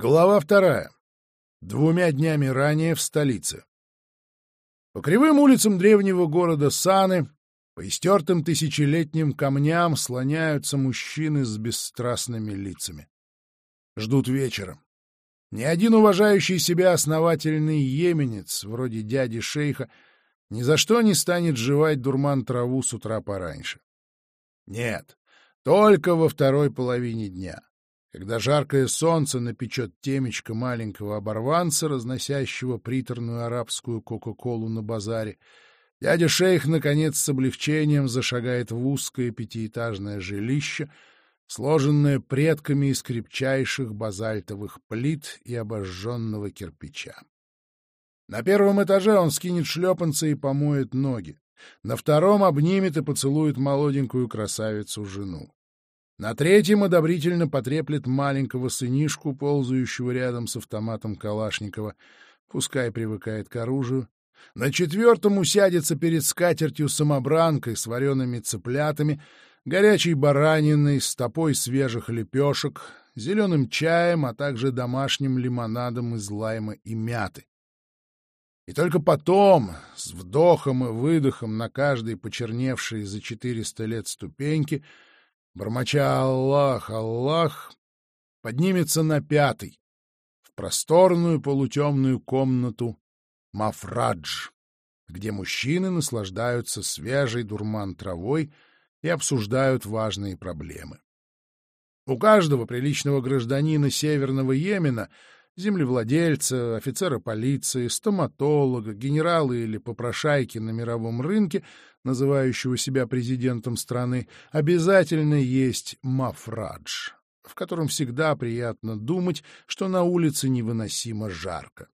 Глава вторая. Двумя днями ранее в столице. По кривым улицам древнего города Саны, по истертым тысячелетним камням слоняются мужчины с бесстрастными лицами. Ждут вечера. Ни один уважающий себя основательный еменец, вроде дяди шейха, ни за что не станет жевать дурман траву с утра пораньше. Нет, только во второй половине дня когда жаркое солнце напечет темечко маленького оборванца, разносящего приторную арабскую кока-колу на базаре, дядя шейх, наконец, с облегчением зашагает в узкое пятиэтажное жилище, сложенное предками из крепчайших базальтовых плит и обожженного кирпича. На первом этаже он скинет шлепанцы и помоет ноги. На втором обнимет и поцелует молоденькую красавицу-жену. На третьем одобрительно потреплет маленького сынишку, ползающего рядом с автоматом Калашникова, пускай привыкает к оружию. На четвертом усядется перед скатертью самобранкой с вареными цыплятами, горячей бараниной, стопой свежих лепешек, зеленым чаем, а также домашним лимонадом из лайма и мяты. И только потом, с вдохом и выдохом на каждой почерневшей за четыреста лет ступеньке, бормоча «Аллах, Аллах», поднимется на пятый, в просторную полутемную комнату Мафрадж, где мужчины наслаждаются свежей дурман травой и обсуждают важные проблемы. У каждого приличного гражданина Северного Йемена — землевладельца, офицера полиции, стоматолога, генерала или попрошайки на мировом рынке, называющего себя президентом страны, обязательно есть мафрадж, в котором всегда приятно думать, что на улице невыносимо жарко.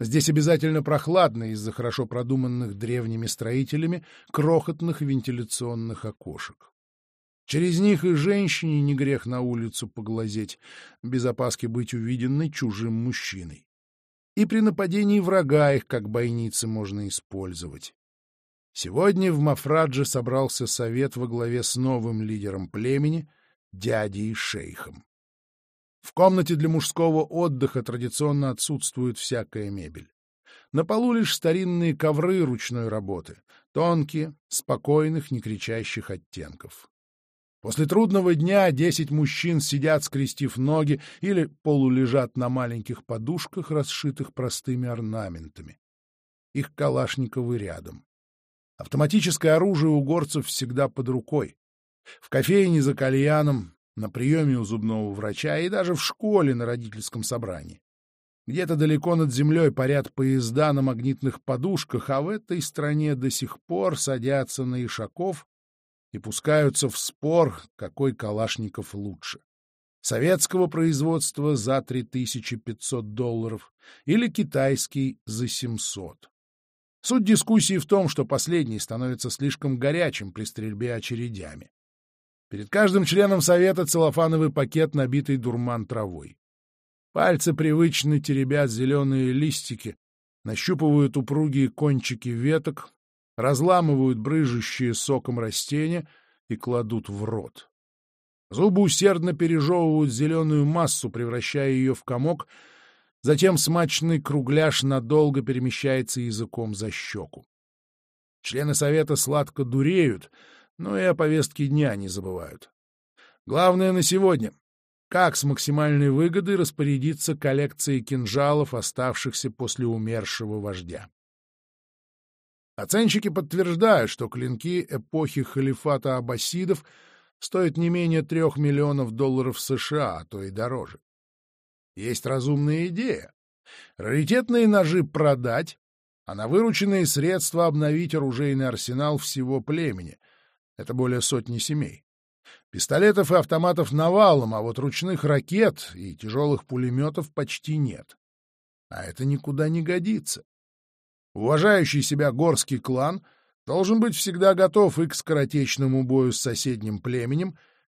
Здесь обязательно прохладно из-за хорошо продуманных древними строителями крохотных вентиляционных окошек. Через них и женщине не грех на улицу поглазеть, без опаски быть увиденной чужим мужчиной. И при нападении врага их, как бойницы, можно использовать. Сегодня в Мафрадже собрался совет во главе с новым лидером племени, дядей шейхом. В комнате для мужского отдыха традиционно отсутствует всякая мебель. На полу лишь старинные ковры ручной работы, тонкие, спокойных, не кричащих оттенков. После трудного дня десять мужчин сидят, скрестив ноги, или полулежат на маленьких подушках, расшитых простыми орнаментами. Их калашниковы рядом. Автоматическое оружие у горцев всегда под рукой. В кофейне за кальяном, на приеме у зубного врача и даже в школе на родительском собрании. Где-то далеко над землей парят поезда на магнитных подушках, а в этой стране до сих пор садятся на ишаков и пускаются в спор, какой Калашников лучше. Советского производства за 3500 долларов или китайский за 700. Суть дискуссии в том, что последний становится слишком горячим при стрельбе очередями. Перед каждым членом совета целлофановый пакет, набитый дурман травой. Пальцы привычно теребят зеленые листики, нащупывают упругие кончики веток, разламывают брыжущие соком растения и кладут в рот. Зубы усердно пережевывают зеленую массу, превращая ее в комок, затем смачный кругляш надолго перемещается языком за щеку. Члены совета сладко дуреют, но и о повестке дня не забывают. Главное на сегодня — как с максимальной выгодой распорядиться коллекцией кинжалов, оставшихся после умершего вождя. Оценщики подтверждают, что клинки эпохи халифата аббасидов стоят не менее трех миллионов долларов США, а то и дороже. Есть разумная идея. Раритетные ножи продать, а на вырученные средства обновить оружейный арсенал всего племени. Это более сотни семей. Пистолетов и автоматов навалом, а вот ручных ракет и тяжелых пулеметов почти нет. А это никуда не годится. Уважающий себя горский клан должен быть всегда готов и к скоротечному бою с соседним племенем,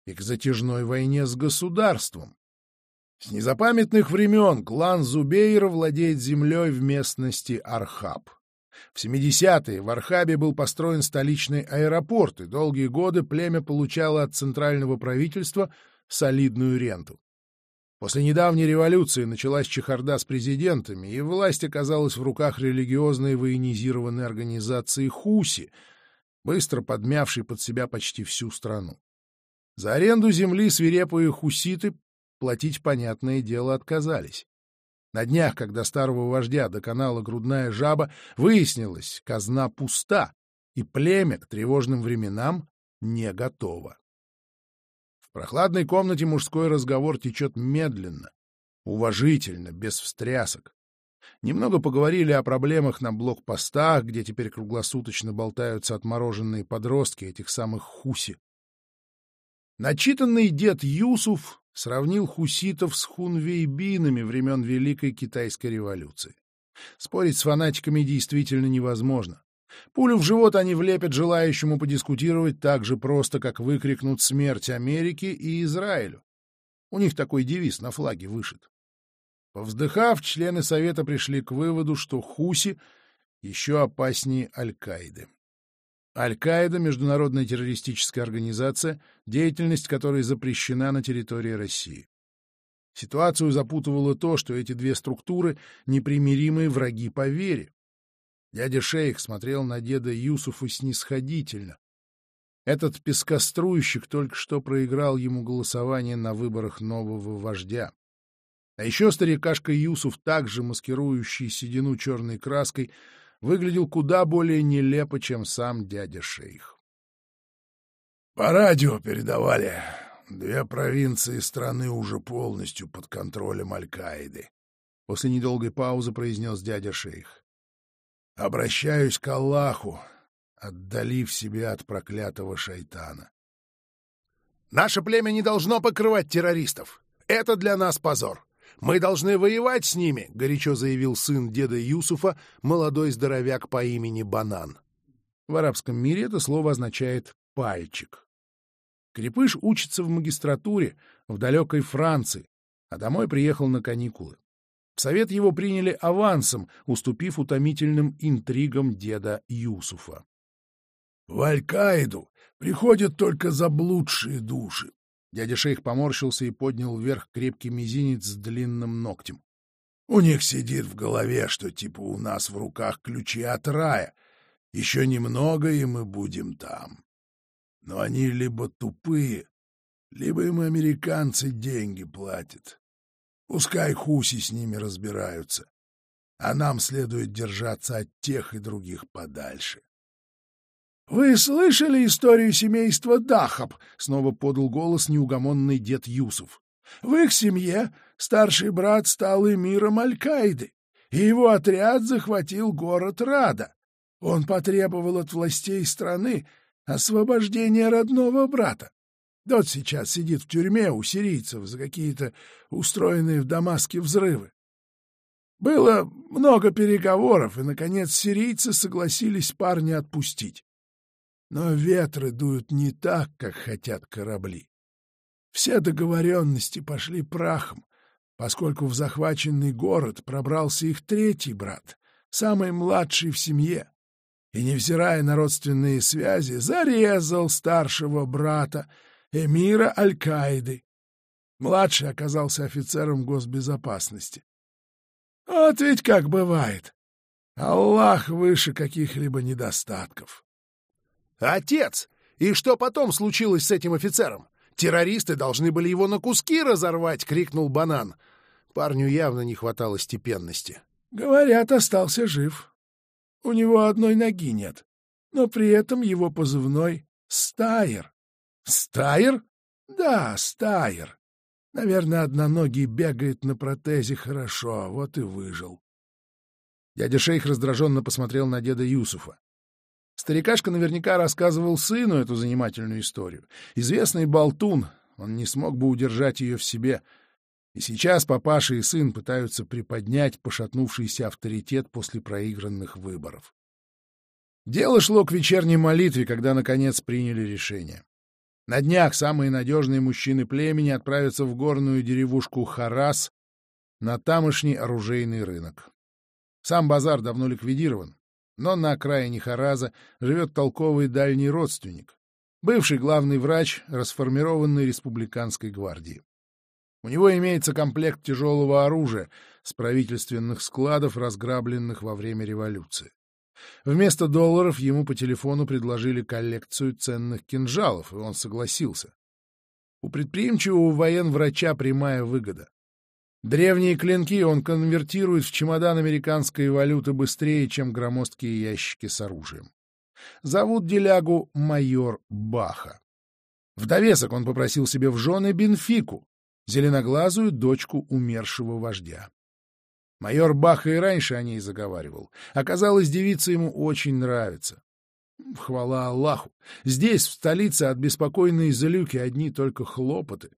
и к затяжной войне с государством. С незапамятных времен клан Зубейра владеет землей в местности Архаб. В 70-е в Архабе был построен столичный аэропорт, и долгие годы племя получало от центрального правительства солидную ренту. После недавней революции началась чехарда с президентами, и власть оказалась в руках религиозной военизированной организации Хуси, быстро подмявшей под себя почти всю страну. За аренду земли свирепые хуситы платить, понятное дело, отказались. На днях, когда старого вождя доконала грудная жаба, выяснилось, казна пуста, и племя к тревожным временам не готово прохладной комнате мужской разговор течет медленно, уважительно, без встрясок. Немного поговорили о проблемах на блокпостах, где теперь круглосуточно болтаются отмороженные подростки этих самых хуси. Начитанный дед Юсуф сравнил хуситов с хунвейбинами времен Великой Китайской революции. Спорить с фанатиками действительно невозможно. Пулю в живот они влепят желающему подискутировать так же просто, как выкрикнут смерть Америке и Израилю. У них такой девиз на флаге вышит. Повздыхав, члены Совета пришли к выводу, что Хуси еще опаснее Аль-Каиды. Аль-Каида — международная террористическая организация, деятельность которой запрещена на территории России. Ситуацию запутывало то, что эти две структуры — непримиримые враги по вере. Дядя Шейх смотрел на деда Юсуфа снисходительно. Этот пескоструйщик только что проиграл ему голосование на выборах нового вождя. А еще старикашка Юсуф, также маскирующий седину черной краской, выглядел куда более нелепо, чем сам дядя Шейх. По радио передавали. Две провинции страны уже полностью под контролем Аль-Каиды. После недолгой паузы произнес дядя Шейх. Обращаюсь к Аллаху, отдалив себя от проклятого шайтана. Наше племя не должно покрывать террористов. Это для нас позор. Мы должны воевать с ними, — горячо заявил сын деда Юсуфа, молодой здоровяк по имени Банан. В арабском мире это слово означает «пальчик». Крепыш учится в магистратуре в далекой Франции, а домой приехал на каникулы. Совет его приняли авансом, уступив утомительным интригам деда Юсуфа. — В Аль-Каиду приходят только заблудшие души. Дядя шейх поморщился и поднял вверх крепкий мизинец с длинным ногтем. — У них сидит в голове, что типа у нас в руках ключи от рая. Еще немного, и мы будем там. Но они либо тупые, либо им американцы деньги платят. Пускай хуси с ними разбираются, а нам следует держаться от тех и других подальше. — Вы слышали историю семейства Дахаб? — снова подал голос неугомонный дед Юсуф. — В их семье старший брат стал эмиром Аль-Каиды, и его отряд захватил город Рада. Он потребовал от властей страны освобождения родного брата. Тот сейчас сидит в тюрьме у сирийцев за какие-то устроенные в Дамаске взрывы. Было много переговоров, и, наконец, сирийцы согласились парня отпустить. Но ветры дуют не так, как хотят корабли. Все договоренности пошли прахом, поскольку в захваченный город пробрался их третий брат, самый младший в семье, и, невзирая на родственные связи, зарезал старшего брата, эмира Аль-Каиды. Младший оказался офицером госбезопасности. Вот ведь как бывает. Аллах выше каких-либо недостатков. Отец! И что потом случилось с этим офицером? Террористы должны были его на куски разорвать, крикнул банан. Парню явно не хватало степенности. Говорят, остался жив. У него одной ноги нет, но при этом его позывной — Стайер. Стайер? Да, стайер. Наверное, одноногий бегает на протезе хорошо, вот и выжил. Дядя Шейх раздраженно посмотрел на деда Юсуфа. Старикашка наверняка рассказывал сыну эту занимательную историю. Известный болтун, он не смог бы удержать ее в себе. И сейчас папаша и сын пытаются приподнять пошатнувшийся авторитет после проигранных выборов. Дело шло к вечерней молитве, когда, наконец, приняли решение. На днях самые надежные мужчины племени отправятся в горную деревушку Харас на тамошний оружейный рынок. Сам базар давно ликвидирован, но на окраине Хараза живет толковый дальний родственник, бывший главный врач расформированной республиканской гвардии. У него имеется комплект тяжелого оружия с правительственных складов, разграбленных во время революции. Вместо долларов ему по телефону предложили коллекцию ценных кинжалов, и он согласился. У предприимчивого военврача прямая выгода. Древние клинки он конвертирует в чемодан американской валюты быстрее, чем громоздкие ящики с оружием. Зовут делягу майор Баха. В довесок он попросил себе в жены Бенфику, зеленоглазую дочку умершего вождя. Майор Баха и раньше о ней заговаривал. Оказалось, девица ему очень нравится. Хвала Аллаху! Здесь, в столице, от беспокойной залюки одни только хлопоты.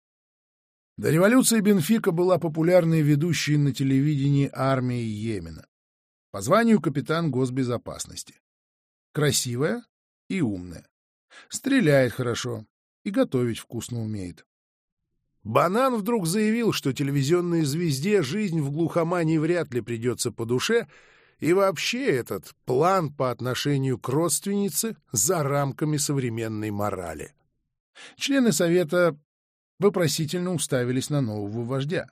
До революции Бенфика была популярной ведущей на телевидении армии Йемена. По званию капитан госбезопасности. Красивая и умная. Стреляет хорошо и готовить вкусно умеет. Банан вдруг заявил, что телевизионной звезде жизнь в глухомании вряд ли придется по душе, и вообще этот план по отношению к родственнице за рамками современной морали. Члены Совета вопросительно уставились на нового вождя.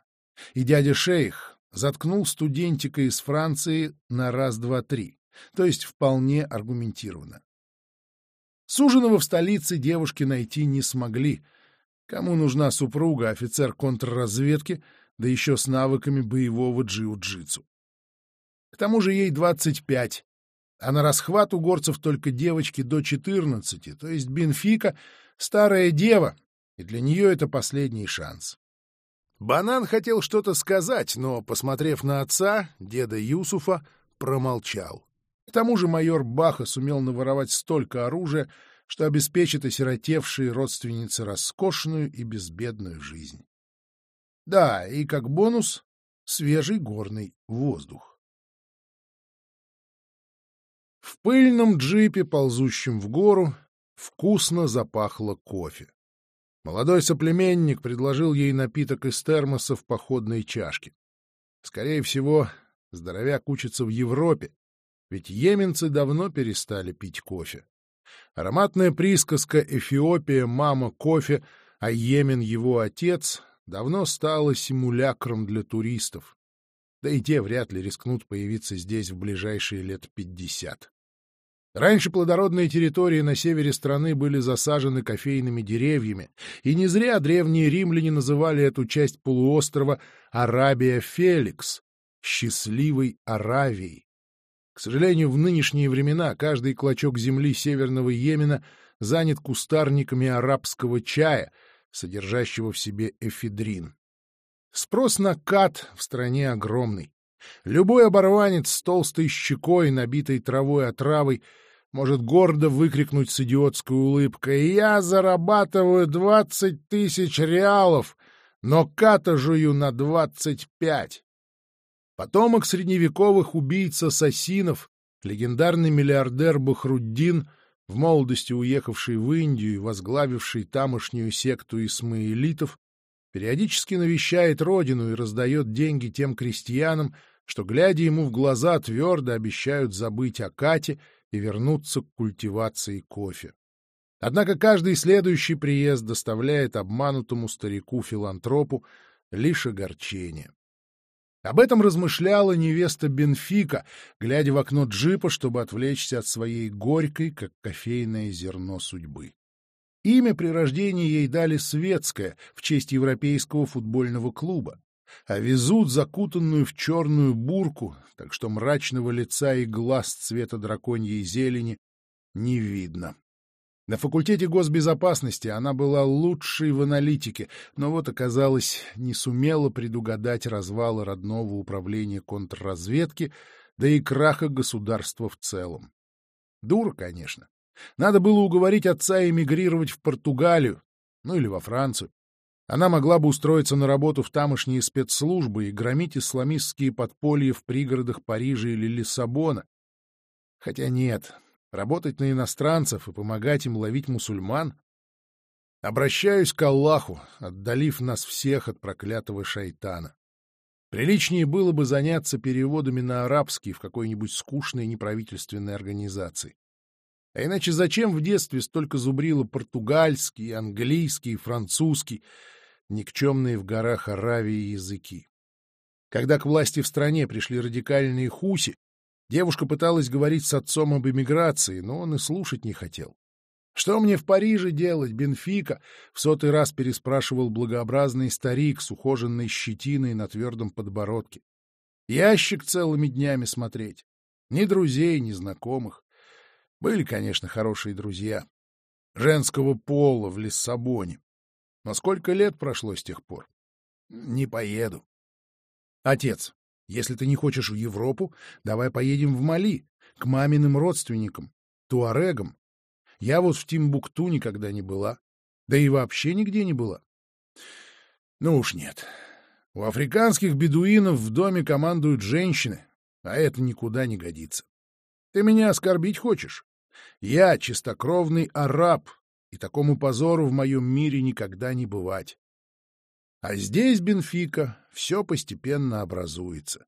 И дядя Шейх заткнул студентика из Франции на раз-два-три, то есть вполне аргументированно. Суженого в столице девушки найти не смогли. Кому нужна супруга, офицер контрразведки, да еще с навыками боевого джиу-джитсу? К тому же ей 25, а на расхват у горцев только девочки до 14, то есть Бенфика — старая дева, и для нее это последний шанс. Банан хотел что-то сказать, но, посмотрев на отца, деда Юсуфа, промолчал. К тому же майор Баха сумел наворовать столько оружия, что обеспечит осиротевшей родственнице роскошную и безбедную жизнь. Да, и как бонус — свежий горный воздух. В пыльном джипе, ползущем в гору, вкусно запахло кофе. Молодой соплеменник предложил ей напиток из термоса в походной чашке. Скорее всего, здоровяк учится в Европе, ведь йеменцы давно перестали пить кофе. Ароматная присказка «Эфиопия, мама, кофе», а Йемен — его отец, давно стала симулякром для туристов. Да и те вряд ли рискнут появиться здесь в ближайшие лет пятьдесят. Раньше плодородные территории на севере страны были засажены кофейными деревьями, и не зря древние римляне называли эту часть полуострова Арабия Феликс — счастливой Аравией. К сожалению, в нынешние времена каждый клочок земли северного Йемена занят кустарниками арабского чая, содержащего в себе эфедрин. Спрос на кат в стране огромный. Любой оборванец с толстой щекой, набитой травой отравой, может гордо выкрикнуть с идиотской улыбкой «Я зарабатываю двадцать тысяч реалов, но ката жую на двадцать пять». Потомок средневековых убийц-ассасинов, легендарный миллиардер Бахруддин, в молодости уехавший в Индию и возглавивший тамошнюю секту исмаилитов, периодически навещает родину и раздает деньги тем крестьянам, что, глядя ему в глаза, твердо обещают забыть о Кате и вернуться к культивации кофе. Однако каждый следующий приезд доставляет обманутому старику-филантропу лишь огорчение. Об этом размышляла невеста Бенфика, глядя в окно джипа, чтобы отвлечься от своей горькой, как кофейное зерно судьбы. Имя при рождении ей дали светское, в честь европейского футбольного клуба а везут закутанную в черную бурку, так что мрачного лица и глаз цвета драконьей зелени не видно. На факультете госбезопасности она была лучшей в аналитике, но вот, оказалось, не сумела предугадать развала родного управления контрразведки, да и краха государства в целом. Дура, конечно. Надо было уговорить отца эмигрировать в Португалию, ну или во Францию. Она могла бы устроиться на работу в тамошние спецслужбы и громить исламистские подполья в пригородах Парижа или Лиссабона. Хотя нет, работать на иностранцев и помогать им ловить мусульман. Обращаюсь к Аллаху, отдалив нас всех от проклятого шайтана. Приличнее было бы заняться переводами на арабский в какой-нибудь скучной неправительственной организации. А иначе зачем в детстве столько зубрило португальский, английский, французский? никчемные в горах Аравии языки. Когда к власти в стране пришли радикальные хуси, девушка пыталась говорить с отцом об эмиграции, но он и слушать не хотел. «Что мне в Париже делать, Бенфика?» — в сотый раз переспрашивал благообразный старик с ухоженной щетиной на твердом подбородке. «Ящик целыми днями смотреть. Ни друзей, ни знакомых. Были, конечно, хорошие друзья. Женского пола в Лиссабоне. Но сколько лет прошло с тех пор? Не поеду. Отец, если ты не хочешь в Европу, давай поедем в Мали, к маминым родственникам, туарегам. Я вот в Тимбукту никогда не была. Да и вообще нигде не была. Ну уж нет. У африканских бедуинов в доме командуют женщины, а это никуда не годится. Ты меня оскорбить хочешь? Я чистокровный араб, и такому позору в моем мире никогда не бывать. А здесь, Бенфика, все постепенно образуется.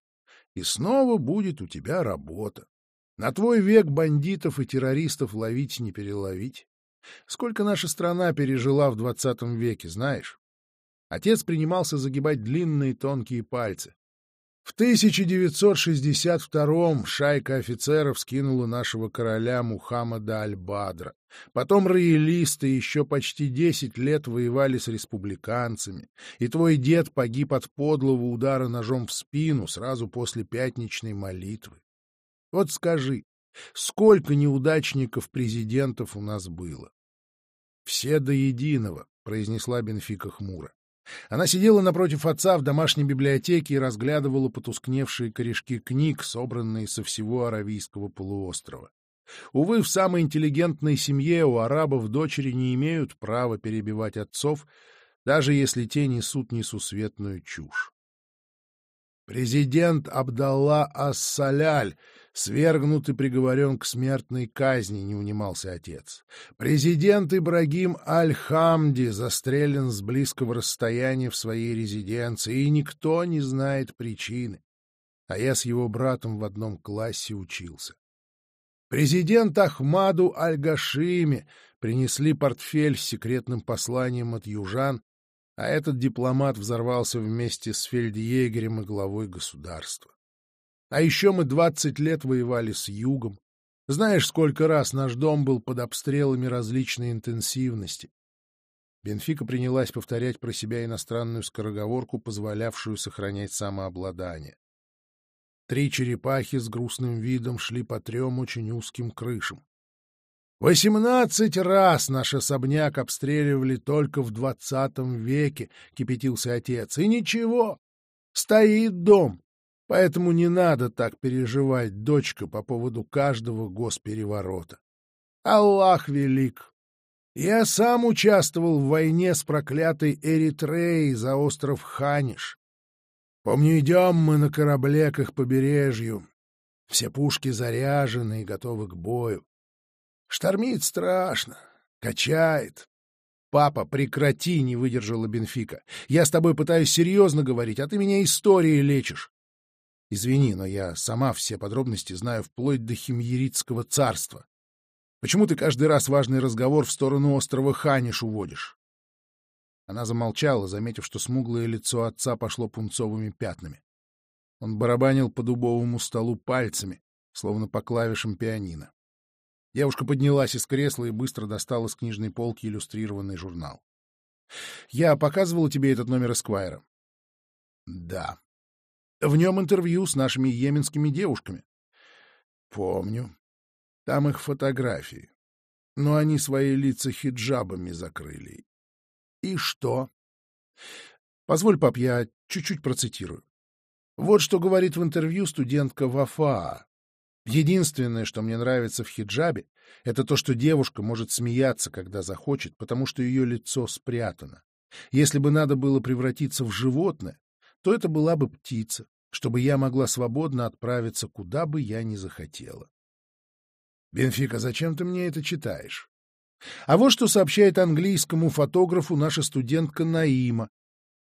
И снова будет у тебя работа. На твой век бандитов и террористов ловить не переловить. Сколько наша страна пережила в двадцатом веке, знаешь? Отец принимался загибать длинные тонкие пальцы. В 1962-м шайка офицеров скинула нашего короля Мухаммада Аль-Бадра. Потом роялисты еще почти десять лет воевали с республиканцами, и твой дед погиб от подлого удара ножом в спину сразу после пятничной молитвы. Вот скажи, сколько неудачников-президентов у нас было? — Все до единого, — произнесла Бенфика хмуро. Она сидела напротив отца в домашней библиотеке и разглядывала потускневшие корешки книг, собранные со всего Аравийского полуострова. Увы, в самой интеллигентной семье у арабов дочери не имеют права перебивать отцов, даже если те несут несусветную чушь. Президент Абдалла Ас-Саляль свергнут и приговорен к смертной казни, не унимался отец. Президент Ибрагим Аль-Хамди застрелен с близкого расстояния в своей резиденции, и никто не знает причины. А я с его братом в одном классе учился. Президент Ахмаду Аль-Гашими принесли портфель с секретным посланием от южан, а этот дипломат взорвался вместе с фельдъегерем и главой государства. А еще мы двадцать лет воевали с югом. Знаешь, сколько раз наш дом был под обстрелами различной интенсивности. Бенфика принялась повторять про себя иностранную скороговорку, позволявшую сохранять самообладание. Три черепахи с грустным видом шли по трем очень узким крышам. «Восемнадцать раз наш особняк обстреливали только в двадцатом веке», — кипятился отец. «И ничего, стоит дом, Поэтому не надо так переживать, дочка, по поводу каждого госпереворота. Аллах велик. Я сам участвовал в войне с проклятой Эритреей за остров Ханиш. Помню, идем мы на корабле к их побережью. Все пушки заряжены и готовы к бою. Штормит страшно, качает. «Папа, прекрати!» — не выдержала Бенфика. «Я с тобой пытаюсь серьезно говорить, а ты меня историей лечишь. Извини, но я сама все подробности знаю вплоть до Химьеритского царства. Почему ты каждый раз важный разговор в сторону острова Ханиш уводишь?» Она замолчала, заметив, что смуглое лицо отца пошло пунцовыми пятнами. Он барабанил по дубовому столу пальцами, словно по клавишам пианино. Девушка поднялась из кресла и быстро достала с книжной полки иллюстрированный журнал. — Я показывала тебе этот номер Эсквайра? — Да. В нем интервью с нашими йеменскими девушками. Помню. Там их фотографии. Но они свои лица хиджабами закрыли. И что? Позволь, пап, я чуть-чуть процитирую. Вот что говорит в интервью студентка Вафаа. Единственное, что мне нравится в хиджабе, это то, что девушка может смеяться, когда захочет, потому что ее лицо спрятано. Если бы надо было превратиться в животное, то это была бы птица, чтобы я могла свободно отправиться, куда бы я ни захотела. Бенфика, зачем ты мне это читаешь? А вот что сообщает английскому фотографу наша студентка Наима.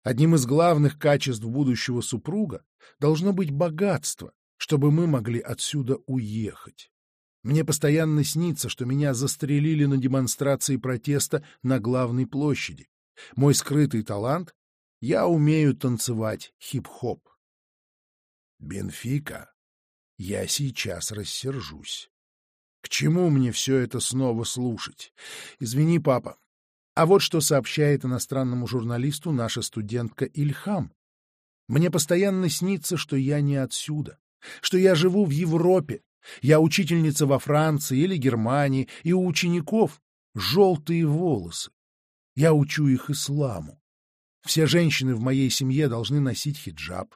Одним из главных качеств будущего супруга должно быть богатство, чтобы мы могли отсюда уехать. Мне постоянно снится, что меня застрелили на демонстрации протеста на главной площади. Мой скрытый талант Я умею танцевать хип-хоп. Бенфика, я сейчас рассержусь. К чему мне все это снова слушать? Извини, папа. А вот что сообщает иностранному журналисту наша студентка Ильхам. Мне постоянно снится, что я не отсюда, что я живу в Европе. Я учительница во Франции или Германии, и у учеников желтые волосы. Я учу их исламу. Все женщины в моей семье должны носить хиджаб.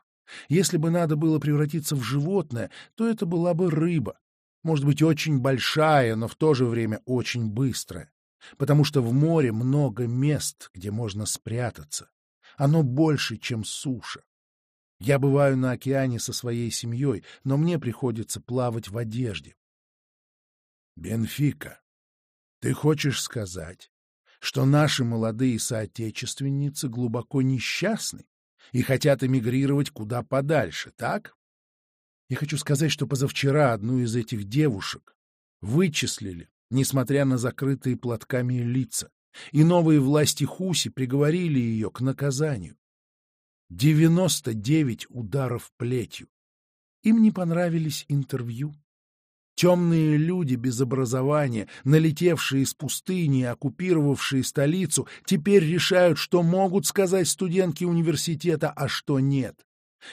Если бы надо было превратиться в животное, то это была бы рыба. Может быть, очень большая, но в то же время очень быстрая. Потому что в море много мест, где можно спрятаться. Оно больше, чем суша. Я бываю на океане со своей семьей, но мне приходится плавать в одежде. Бенфика, ты хочешь сказать, что наши молодые соотечественницы глубоко несчастны и хотят эмигрировать куда подальше, так? Я хочу сказать, что позавчера одну из этих девушек вычислили, несмотря на закрытые платками лица, и новые власти Хуси приговорили ее к наказанию. 99 ударов плетью. Им не понравились интервью. Темные люди без образования, налетевшие из пустыни и оккупировавшие столицу, теперь решают, что могут сказать студентки университета, а что нет.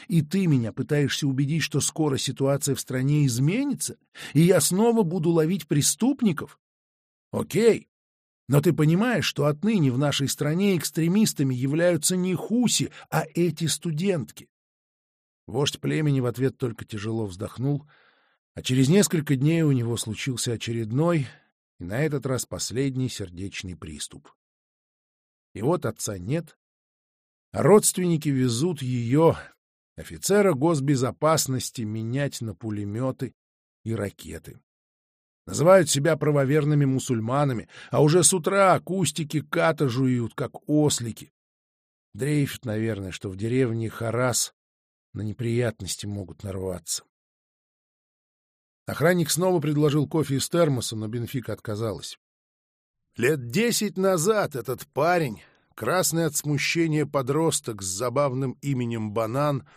И ты меня пытаешься убедить, что скоро ситуация в стране изменится, и я снова буду ловить преступников? Окей, но ты понимаешь, что отныне в нашей стране экстремистами являются не хуси, а эти студентки. Вождь племени в ответ только тяжело вздохнул — а через несколько дней у него случился очередной, и на этот раз последний сердечный приступ. И вот отца нет, а родственники везут ее, офицера госбезопасности, менять на пулеметы и ракеты. Называют себя правоверными мусульманами, а уже с утра кустики ката жуют, как ослики. Дрейфит, наверное, что в деревне Харас на неприятности могут нарваться. Охранник снова предложил кофе из термоса, но Бенфика отказалась. Лет десять назад этот парень, красный от смущения подросток с забавным именем Банан,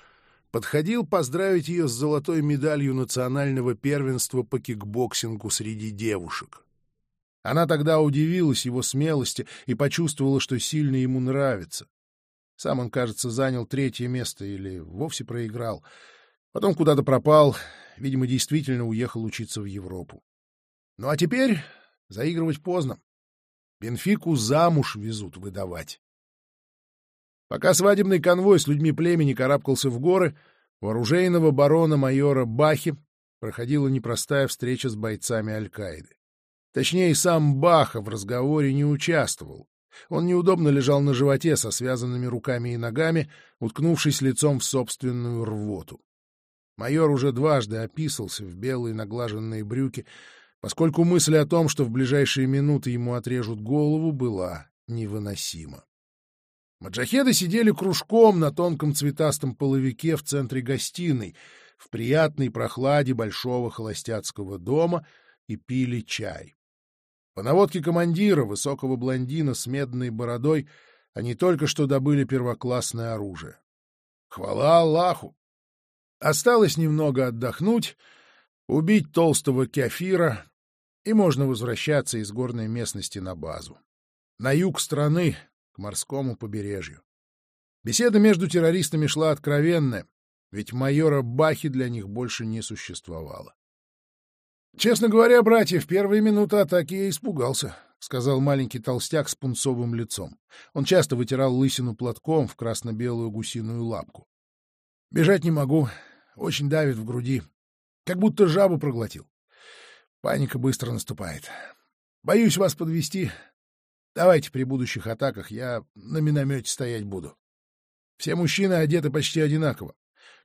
подходил поздравить ее с золотой медалью национального первенства по кикбоксингу среди девушек. Она тогда удивилась его смелости и почувствовала, что сильно ему нравится. Сам он, кажется, занял третье место или вовсе проиграл. Потом куда-то пропал, Видимо, действительно уехал учиться в Европу. Ну а теперь заигрывать поздно. Бенфику замуж везут выдавать. Пока свадебный конвой с людьми племени карабкался в горы, у оружейного барона-майора Бахи проходила непростая встреча с бойцами Аль-Каиды. Точнее, сам Баха в разговоре не участвовал. Он неудобно лежал на животе со связанными руками и ногами, уткнувшись лицом в собственную рвоту. Майор уже дважды описался в белые наглаженные брюки, поскольку мысль о том, что в ближайшие минуты ему отрежут голову, была невыносима. Маджахеды сидели кружком на тонком цветастом половике в центре гостиной, в приятной прохладе большого холостяцкого дома и пили чай. По наводке командира, высокого блондина с медной бородой, они только что добыли первоклассное оружие. Хвала Аллаху! Осталось немного отдохнуть, убить толстого кефира, и можно возвращаться из горной местности на базу. На юг страны, к морскому побережью. Беседа между террористами шла откровенная, ведь майора Бахи для них больше не существовало. «Честно говоря, братья, в первые минуты атаки я испугался», — сказал маленький толстяк с пунцовым лицом. Он часто вытирал лысину платком в красно-белую гусиную лапку. «Бежать не могу, очень давит в груди. Как будто жабу проглотил. Паника быстро наступает. Боюсь вас подвести. Давайте при будущих атаках я на миномете стоять буду. Все мужчины одеты почти одинаково.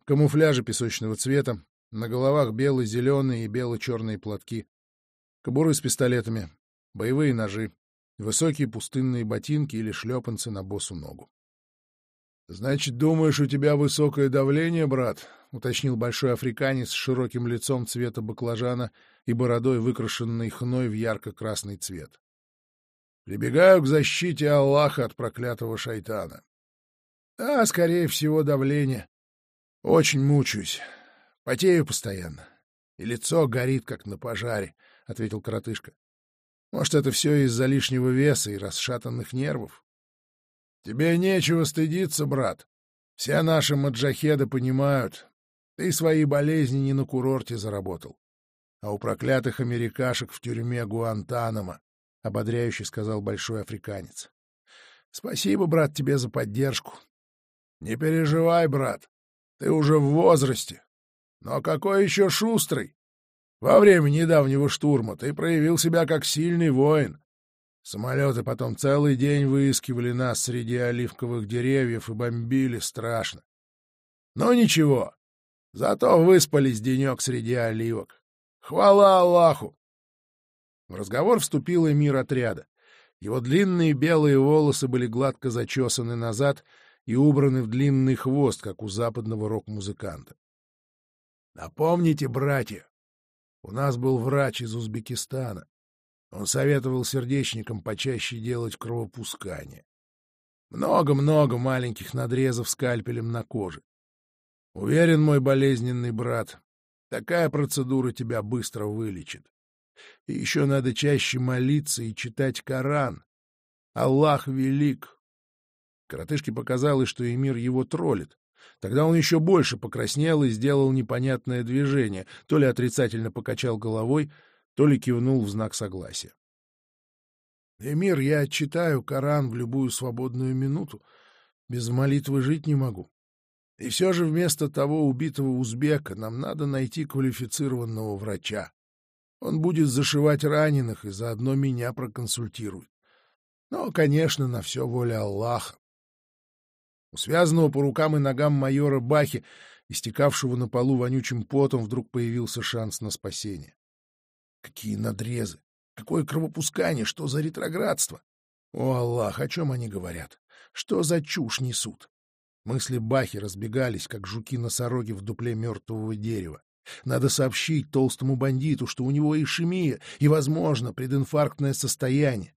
Камуфляжи песочного цвета, на головах бело-зеленые и бело-черные платки, кобуры с пистолетами, боевые ножи, высокие пустынные ботинки или шлепанцы на босу ногу. — Значит, думаешь, у тебя высокое давление, брат? — уточнил большой африканец с широким лицом цвета баклажана и бородой, выкрашенной хной в ярко-красный цвет. — Прибегаю к защите Аллаха от проклятого шайтана. — Да, скорее всего, давление. Очень мучаюсь. Потею постоянно. И лицо горит, как на пожаре, — ответил коротышка. Может, это все из-за лишнего веса и расшатанных нервов? Тебе нечего стыдиться, брат. Все наши маджахеды понимают. Ты свои болезни не на курорте заработал, а у проклятых америкашек в тюрьме Гуантанамо, — ободряюще сказал большой африканец. — Спасибо, брат, тебе за поддержку. — Не переживай, брат, ты уже в возрасте. Но какой еще шустрый! Во время недавнего штурма ты проявил себя как сильный воин. Самолеты потом целый день выискивали нас среди оливковых деревьев и бомбили страшно. Но ничего, зато выспались денек среди оливок. Хвала Аллаху! В разговор вступил эмир отряда. Его длинные белые волосы были гладко зачесаны назад и убраны в длинный хвост, как у западного рок-музыканта. Напомните, братья, у нас был врач из Узбекистана. Он советовал сердечникам почаще делать кровопускание. Много-много маленьких надрезов скальпелем на коже. Уверен, мой болезненный брат, такая процедура тебя быстро вылечит. И еще надо чаще молиться и читать Коран. Аллах велик. Коротышке показалось, что Эмир его троллит. Тогда он еще больше покраснел и сделал непонятное движение, то ли отрицательно покачал головой, то ли кивнул в знак согласия. «Эмир, я читаю Коран в любую свободную минуту. Без молитвы жить не могу. И все же вместо того убитого узбека нам надо найти квалифицированного врача. Он будет зашивать раненых и заодно меня проконсультирует. Но, конечно, на все воля Аллаха. У связанного по рукам и ногам майора Бахи, истекавшего на полу вонючим потом, вдруг появился шанс на спасение. Какие надрезы! Какое кровопускание! Что за ретроградство? О, Аллах, о чем они говорят? Что за чушь несут? Мысли Бахи разбегались, как жуки-носороги в дупле мертвого дерева. Надо сообщить толстому бандиту, что у него ишемия и, возможно, прединфарктное состояние.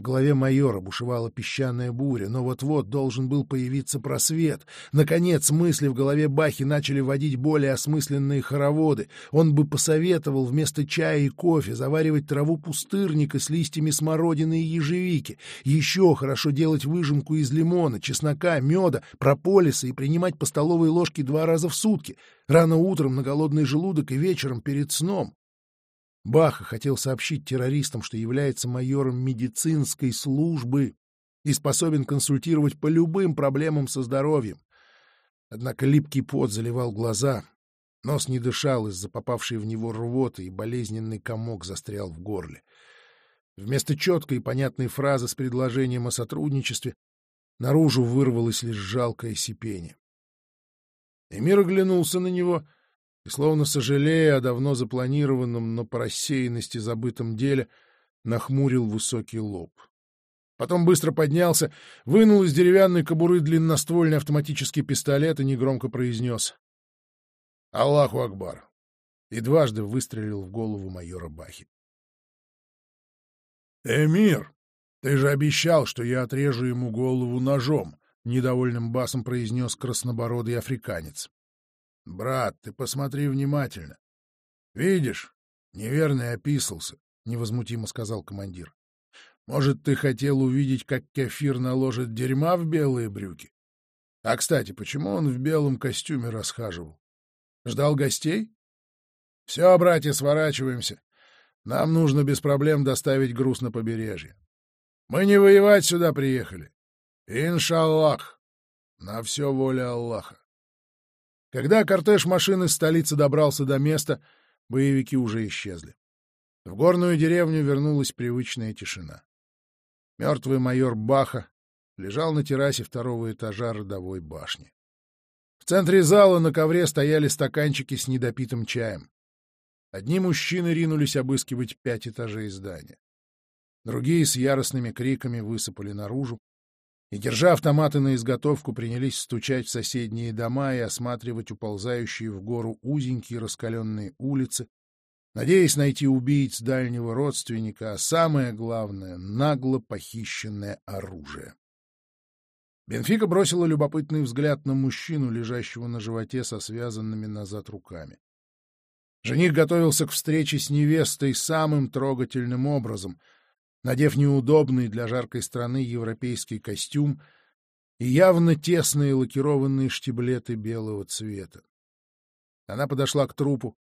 В голове майора бушевала песчаная буря, но вот-вот должен был появиться просвет. Наконец мысли в голове Бахи начали водить более осмысленные хороводы. Он бы посоветовал вместо чая и кофе заваривать траву пустырника с листьями смородины и ежевики. Еще хорошо делать выжимку из лимона, чеснока, меда, прополиса и принимать по столовой ложке два раза в сутки. Рано утром на голодный желудок и вечером перед сном. Баха хотел сообщить террористам, что является майором медицинской службы и способен консультировать по любым проблемам со здоровьем. Однако липкий пот заливал глаза, нос не дышал из-за попавшей в него рвоты, и болезненный комок застрял в горле. Вместо четкой и понятной фразы с предложением о сотрудничестве наружу вырвалось лишь жалкое сипение. Эмир оглянулся на него — и, словно сожалея о давно запланированном, но по рассеянности забытом деле, нахмурил высокий лоб. Потом быстро поднялся, вынул из деревянной кобуры длинноствольный автоматический пистолет и негромко произнес «Аллаху Акбар!» и дважды выстрелил в голову майора Бахи. «Эмир, ты же обещал, что я отрежу ему голову ножом!» — недовольным басом произнес краснобородый африканец. Брат, ты посмотри внимательно. Видишь, неверно описался, — невозмутимо сказал командир. Может, ты хотел увидеть, как кефир наложит дерьма в белые брюки? А, кстати, почему он в белом костюме расхаживал? Ждал гостей? Все, братья, сворачиваемся. Нам нужно без проблем доставить груз на побережье. Мы не воевать сюда приехали. Иншаллах. На все воля Аллаха. Когда кортеж машины из столицы добрался до места, боевики уже исчезли. В горную деревню вернулась привычная тишина. Мертвый майор Баха лежал на террасе второго этажа родовой башни. В центре зала на ковре стояли стаканчики с недопитым чаем. Одни мужчины ринулись обыскивать пять этажей здания. Другие с яростными криками высыпали наружу, и, держа автоматы на изготовку, принялись стучать в соседние дома и осматривать уползающие в гору узенькие раскаленные улицы, надеясь найти убийц дальнего родственника, а самое главное — нагло похищенное оружие. Бенфика бросила любопытный взгляд на мужчину, лежащего на животе со связанными назад руками. Жених готовился к встрече с невестой самым трогательным образом, надев неудобный для жаркой страны европейский костюм и явно тесные лакированные штиблеты белого цвета. Она подошла к трупу,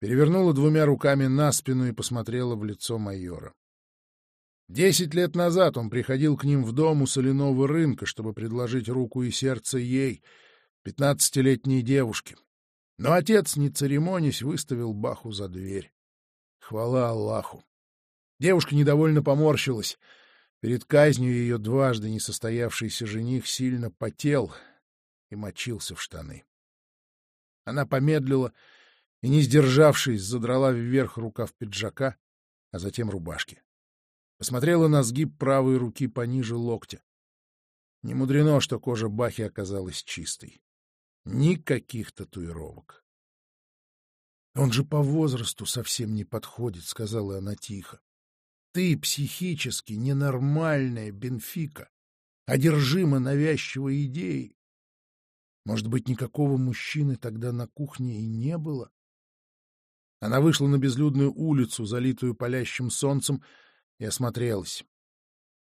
перевернула двумя руками на спину и посмотрела в лицо майора. Десять лет назад он приходил к ним в дом у соляного рынка, чтобы предложить руку и сердце ей, пятнадцатилетней девушке. Но отец, не церемонясь, выставил Баху за дверь. Хвала Аллаху! Девушка недовольно поморщилась. Перед казнью ее дважды несостоявшийся жених сильно потел и мочился в штаны. Она помедлила и, не сдержавшись, задрала вверх рукав пиджака, а затем рубашки. Посмотрела на сгиб правой руки пониже локтя. Не мудрено, что кожа Бахи оказалась чистой. Никаких татуировок. «Он же по возрасту совсем не подходит», — сказала она тихо. «Ты психически ненормальная, Бенфика, одержима навязчивой идеей. Может быть, никакого мужчины тогда на кухне и не было?» Она вышла на безлюдную улицу, залитую палящим солнцем, и осмотрелась.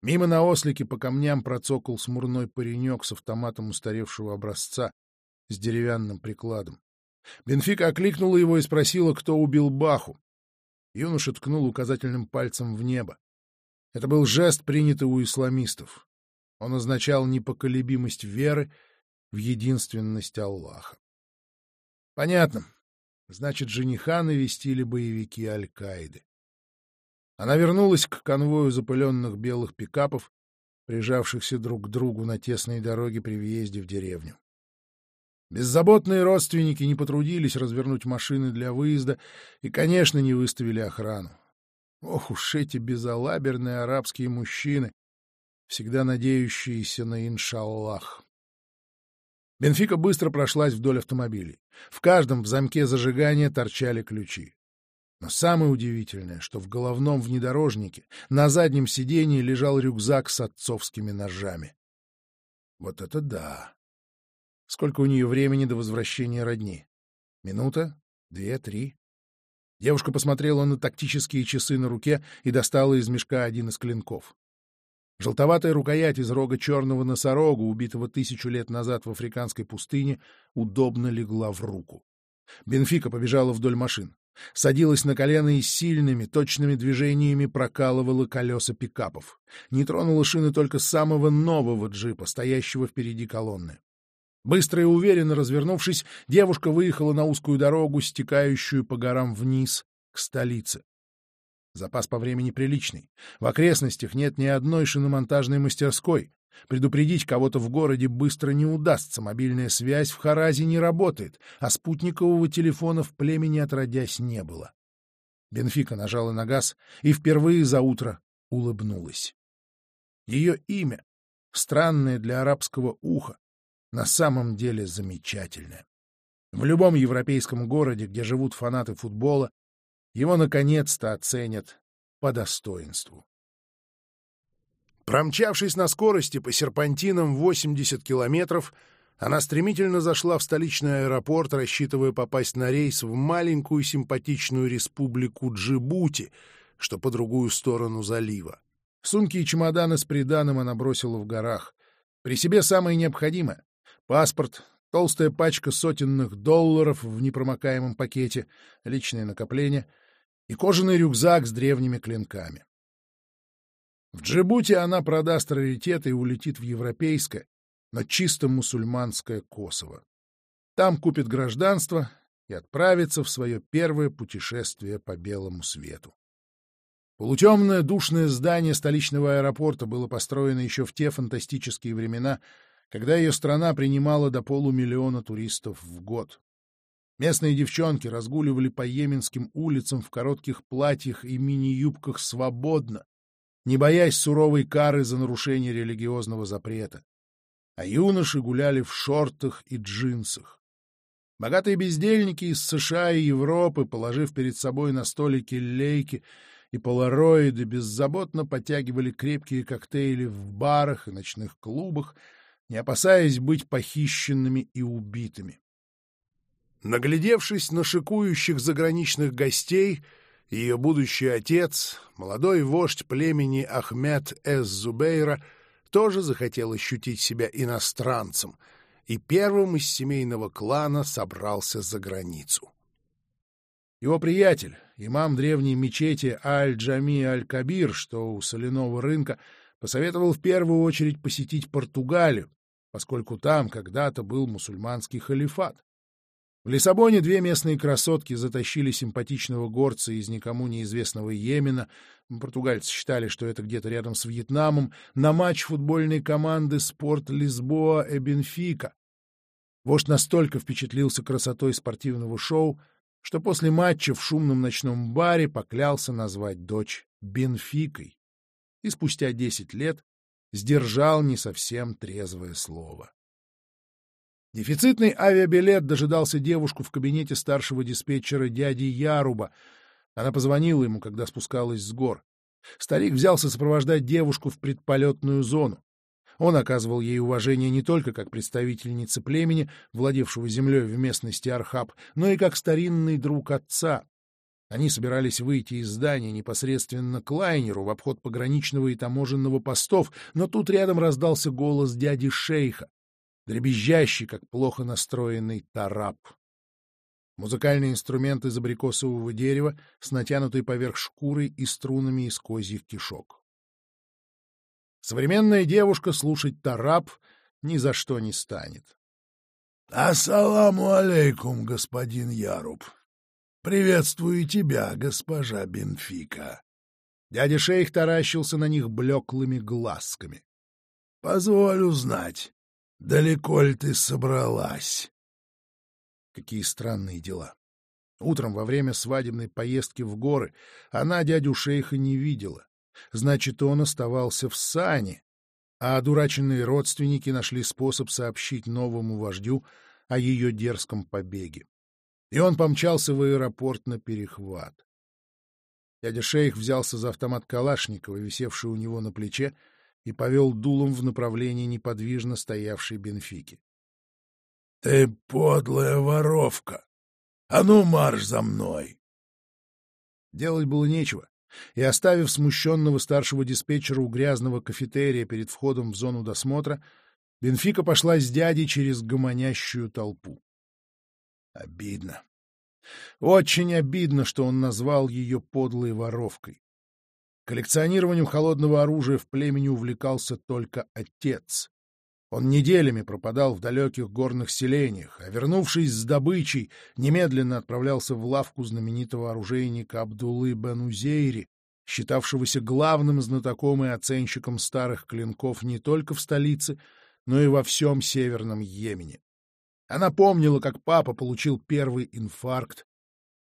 Мимо на ослике по камням процокал смурной паренек с автоматом устаревшего образца с деревянным прикладом. Бенфика окликнула его и спросила, кто убил Баху. Юноша ткнул указательным пальцем в небо. Это был жест, принятый у исламистов. Он означал непоколебимость веры в единственность Аллаха. Понятно. Значит, жениха навестили боевики Аль-Каиды. Она вернулась к конвою запыленных белых пикапов, прижавшихся друг к другу на тесной дороге при въезде в деревню. Беззаботные родственники не потрудились развернуть машины для выезда и, конечно, не выставили охрану. Ох уж эти безалаберные арабские мужчины, всегда надеющиеся на иншаллах. Бенфика быстро прошлась вдоль автомобилей. В каждом в замке зажигания торчали ключи. Но самое удивительное, что в головном внедорожнике на заднем сидении лежал рюкзак с отцовскими ножами. Вот это да! Сколько у нее времени до возвращения родни? Минута? Две? Три? Девушка посмотрела на тактические часы на руке и достала из мешка один из клинков. Желтоватая рукоять из рога черного носорога, убитого тысячу лет назад в африканской пустыне, удобно легла в руку. Бенфика побежала вдоль машин. Садилась на колено и сильными, точными движениями прокалывала колеса пикапов. Не тронула шины только самого нового джипа, стоящего впереди колонны. Быстро и уверенно развернувшись, девушка выехала на узкую дорогу, стекающую по горам вниз, к столице. Запас по времени приличный. В окрестностях нет ни одной шиномонтажной мастерской. Предупредить кого-то в городе быстро не удастся, мобильная связь в Харазе не работает, а спутникового телефона в племени отродясь не было. Бенфика нажала на газ и впервые за утро улыбнулась. Ее имя, странное для арабского уха, на самом деле замечательное. В любом европейском городе, где живут фанаты футбола, его наконец-то оценят по достоинству. Промчавшись на скорости по серпантинам 80 километров, она стремительно зашла в столичный аэропорт, рассчитывая попасть на рейс в маленькую симпатичную республику Джибути, что по другую сторону залива. Сумки и чемоданы с приданым она бросила в горах. При себе самое необходимое — паспорт, толстая пачка сотенных долларов в непромокаемом пакете, личные накопления и кожаный рюкзак с древними клинками. В Джибути она продаст раритеты и улетит в европейское, но чисто мусульманское Косово. Там купит гражданство и отправится в свое первое путешествие по белому свету. Полутемное душное здание столичного аэропорта было построено еще в те фантастические времена, когда ее страна принимала до полумиллиона туристов в год. Местные девчонки разгуливали по йеменским улицам в коротких платьях и мини-юбках свободно, не боясь суровой кары за нарушение религиозного запрета. А юноши гуляли в шортах и джинсах. Богатые бездельники из США и Европы, положив перед собой на столики лейки и полароиды, беззаботно потягивали крепкие коктейли в барах и ночных клубах, не опасаясь быть похищенными и убитыми. Наглядевшись на шикующих заграничных гостей, ее будущий отец, молодой вождь племени Ахмед Эз-Зубейра, тоже захотел ощутить себя иностранцем и первым из семейного клана собрался за границу. Его приятель, имам древней мечети Аль-Джами Аль-Кабир, что у соляного рынка, посоветовал в первую очередь посетить Португалию, поскольку там когда-то был мусульманский халифат. В Лиссабоне две местные красотки затащили симпатичного горца из никому неизвестного Йемена, португальцы считали, что это где-то рядом с Вьетнамом, на матч футбольной команды «Спорт Лисбоа и Бенфика». Вождь настолько впечатлился красотой спортивного шоу, что после матча в шумном ночном баре поклялся назвать дочь Бенфикой и спустя десять лет сдержал не совсем трезвое слово. Дефицитный авиабилет дожидался девушку в кабинете старшего диспетчера дяди Яруба. Она позвонила ему, когда спускалась с гор. Старик взялся сопровождать девушку в предполетную зону. Он оказывал ей уважение не только как представительницы племени, владевшего землей в местности Архаб, но и как старинный друг отца. Они собирались выйти из здания непосредственно к лайнеру в обход пограничного и таможенного постов, но тут рядом раздался голос дяди Шейха дребезжащий, как плохо настроенный тарап. Музыкальный инструмент из абрикосового дерева с натянутой поверх шкурой и струнами из козьих кишок. Современная девушка слушать тарап ни за что не станет. — Ассаламу алейкум, господин Яруб. Приветствую тебя, госпожа Бенфика. Дядя шейх таращился на них блеклыми глазками. — Позволь узнать, Далеко ли ты собралась? Какие странные дела. Утром во время свадебной поездки в горы она дядю шейха не видела. Значит, он оставался в сане, а одураченные родственники нашли способ сообщить новому вождю о ее дерзком побеге. И он помчался в аэропорт на перехват. Дядя шейх взялся за автомат Калашникова, висевший у него на плече, и повел дулом в направлении неподвижно стоявшей Бенфики. — Ты подлая воровка! А ну, марш за мной! Делать было нечего, и, оставив смущенного старшего диспетчера у грязного кафетерия перед входом в зону досмотра, Бенфика пошла с дядей через гомонящую толпу. Обидно. Очень обидно, что он назвал ее подлой воровкой. Коллекционированием холодного оружия в племени увлекался только отец. Он неделями пропадал в далеких горных селениях, а, вернувшись с добычей, немедленно отправлялся в лавку знаменитого оружейника Абдулы бен Узейри, считавшегося главным знатоком и оценщиком старых клинков не только в столице, но и во всем Северном Йемене. Она помнила, как папа получил первый инфаркт,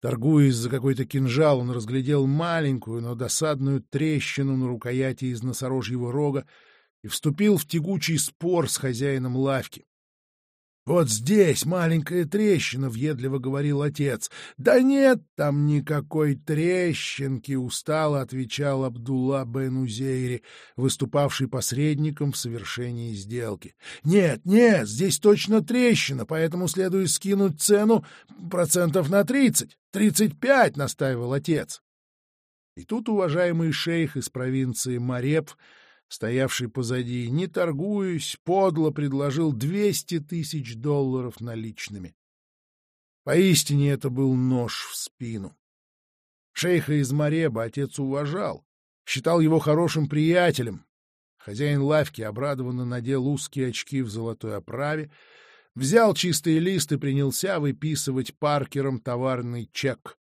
Торгуясь за какой-то кинжал, он разглядел маленькую, но досадную трещину на рукояти из носорожьего рога и вступил в тягучий спор с хозяином лавки. «Вот здесь маленькая трещина», — въедливо говорил отец. «Да нет там никакой трещинки», — устало отвечал Абдулла бен Узейри, выступавший посредником в совершении сделки. «Нет, нет, здесь точно трещина, поэтому следует скинуть цену процентов на тридцать. Тридцать пять», — настаивал отец. И тут уважаемый шейх из провинции Мареп стоявший позади, не торгуясь, подло предложил двести тысяч долларов наличными. Поистине это был нож в спину. Шейха из Мареба отец уважал, считал его хорошим приятелем. Хозяин лавки обрадованно надел узкие очки в золотой оправе, взял чистый лист и принялся выписывать Паркером товарный чек.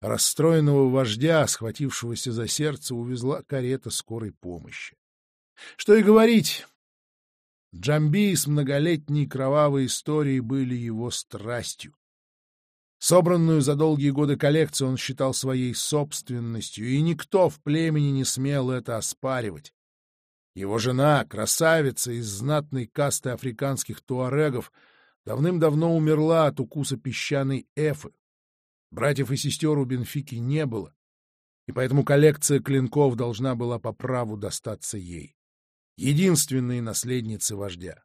Расстроенного вождя, схватившегося за сердце, увезла карета скорой помощи. Что и говорить, Джамби с многолетней кровавой историей были его страстью. Собранную за долгие годы коллекцию он считал своей собственностью, и никто в племени не смел это оспаривать. Его жена, красавица из знатной касты африканских туарегов, давным-давно умерла от укуса песчаной эфы. Братьев и сестер у Бенфики не было, и поэтому коллекция клинков должна была по праву достаться ей единственной наследницы вождя.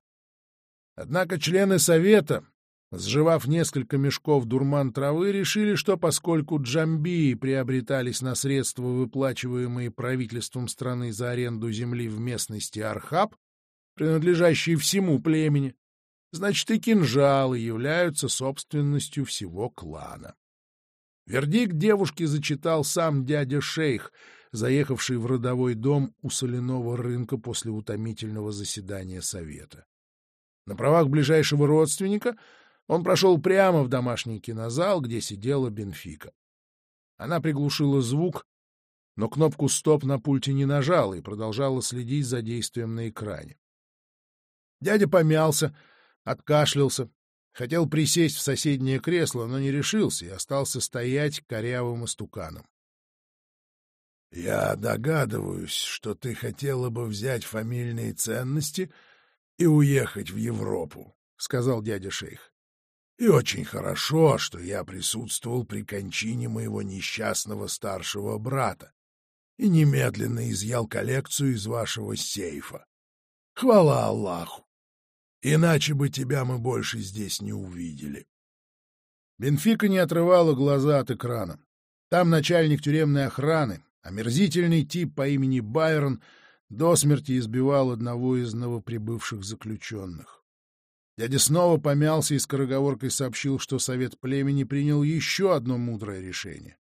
Однако члены совета, сживав несколько мешков дурман травы, решили, что поскольку джамбии приобретались на средства, выплачиваемые правительством страны за аренду земли в местности Архаб, принадлежащей всему племени, значит и кинжалы являются собственностью всего клана. Вердикт девушки зачитал сам дядя Шейх, заехавший в родовой дом у соляного рынка после утомительного заседания совета. На правах ближайшего родственника он прошел прямо в домашний кинозал, где сидела Бенфика. Она приглушила звук, но кнопку «Стоп» на пульте не нажала и продолжала следить за действием на экране. Дядя помялся, откашлялся, хотел присесть в соседнее кресло, но не решился и остался стоять корявым истуканом. — Я догадываюсь, что ты хотела бы взять фамильные ценности — и уехать в Европу, — сказал дядя шейх. И очень хорошо, что я присутствовал при кончине моего несчастного старшего брата и немедленно изъял коллекцию из вашего сейфа. Хвала Аллаху! Иначе бы тебя мы больше здесь не увидели. Бенфика не отрывала глаза от экрана. Там начальник тюремной охраны, омерзительный тип по имени Байрон — до смерти избивал одного из новоприбывших заключенных. Дядя снова помялся и скороговоркой сообщил, что совет племени принял еще одно мудрое решение.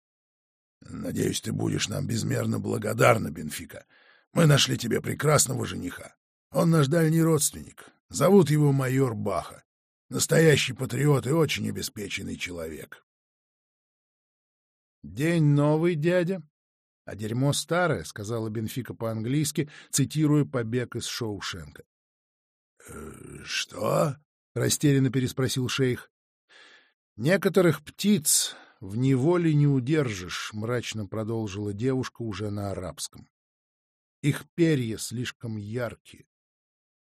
— Надеюсь, ты будешь нам безмерно благодарна, Бенфика. Мы нашли тебе прекрасного жениха. Он наш дальний родственник. Зовут его майор Баха. Настоящий патриот и очень обеспеченный человек. День новый, дядя, а дерьмо старое, — сказала Бенфика по-английски, цитируя побег из Шоушенка. «Э, — Что? — растерянно переспросил шейх. — Некоторых птиц в неволе не удержишь, — мрачно продолжила девушка уже на арабском. Их перья слишком яркие,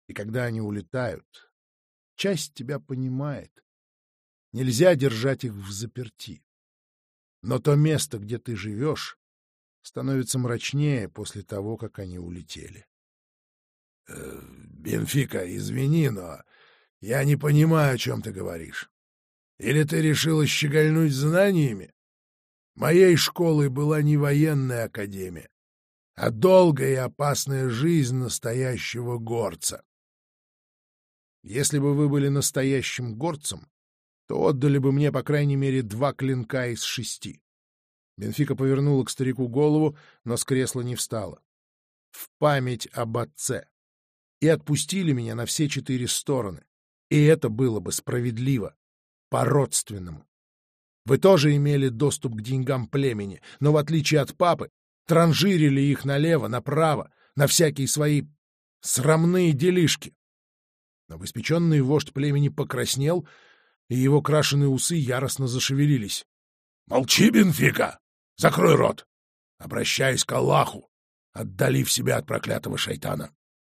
и когда они улетают, часть тебя понимает. Нельзя держать их в заперти. Но то место, где ты живешь, становится мрачнее после того, как они улетели. «Э, — Бенфика, извини, но я не понимаю, о чем ты говоришь. Или ты решила щегольнуть знаниями? Моей школой была не военная академия, а долгая и опасная жизнь настоящего горца. Если бы вы были настоящим горцем, то отдали бы мне, по крайней мере, два клинка из шести. Бенфика повернула к старику голову, но с кресла не встала. В память об отце. И отпустили меня на все четыре стороны. И это было бы справедливо. По-родственному. Вы тоже имели доступ к деньгам племени, но, в отличие от папы, транжирили их налево, направо, на всякие свои срамные делишки. Новоиспеченный вождь племени покраснел, и его крашеные усы яростно зашевелились. — Молчи, Бенфика! Закрой рот! Обращаясь к Аллаху, отдалив себя от проклятого шайтана.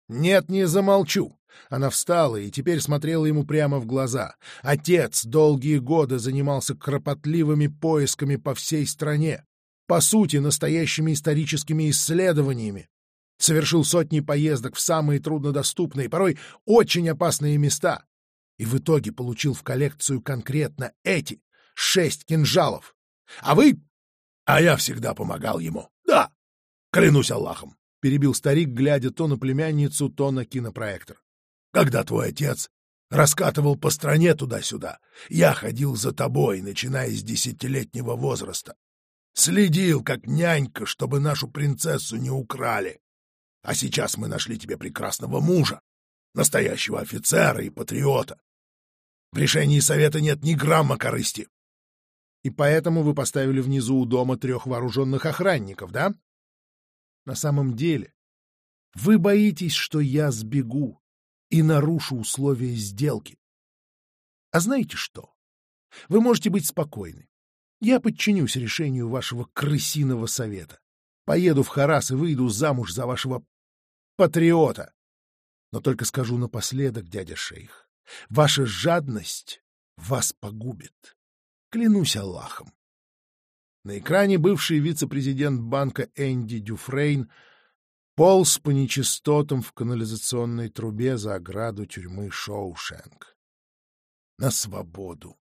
«Нет, не замолчу!» Она встала и теперь смотрела ему прямо в глаза. Отец долгие годы занимался кропотливыми поисками по всей стране, по сути, настоящими историческими исследованиями. Совершил сотни поездок в самые труднодоступные, порой очень опасные места. И в итоге получил в коллекцию конкретно эти шесть кинжалов. А вы а я всегда помогал ему. Да, клянусь Аллахом, — перебил старик, глядя то на племянницу, то на кинопроектор. Когда твой отец раскатывал по стране туда-сюда, я ходил за тобой, начиная с десятилетнего возраста. Следил, как нянька, чтобы нашу принцессу не украли. А сейчас мы нашли тебе прекрасного мужа, настоящего офицера и патриота. В решении совета нет ни грамма корысти и поэтому вы поставили внизу у дома трех вооруженных охранников, да? На самом деле, вы боитесь, что я сбегу и нарушу условия сделки. А знаете что? Вы можете быть спокойны. Я подчинюсь решению вашего крысиного совета. Поеду в Харас и выйду замуж за вашего патриота. Но только скажу напоследок, дядя шейх, ваша жадность вас погубит. Клянусь Аллахом. На экране бывший вице-президент банка Энди Дюфрейн полз по нечистотам в канализационной трубе за ограду тюрьмы Шоушенк. На свободу.